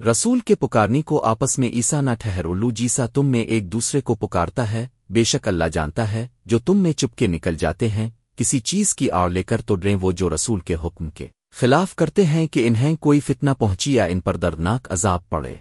رسول کے پکارنی کو آپس میں ایسا نہ ٹھہرولو جیسا تم میں ایک دوسرے کو پکارتا ہے، بے شک اللہ جانتا ہے، جو تم میں چپ کے نکل جاتے ہیں، کسی چیز کی آڑ لے کر تو ڈریں وہ جو رسول کے حکم کے خلاف کرتے ہیں کہ انہیں کوئی فتنہ پہنچی یا ان پر دردناک عذاب پڑے۔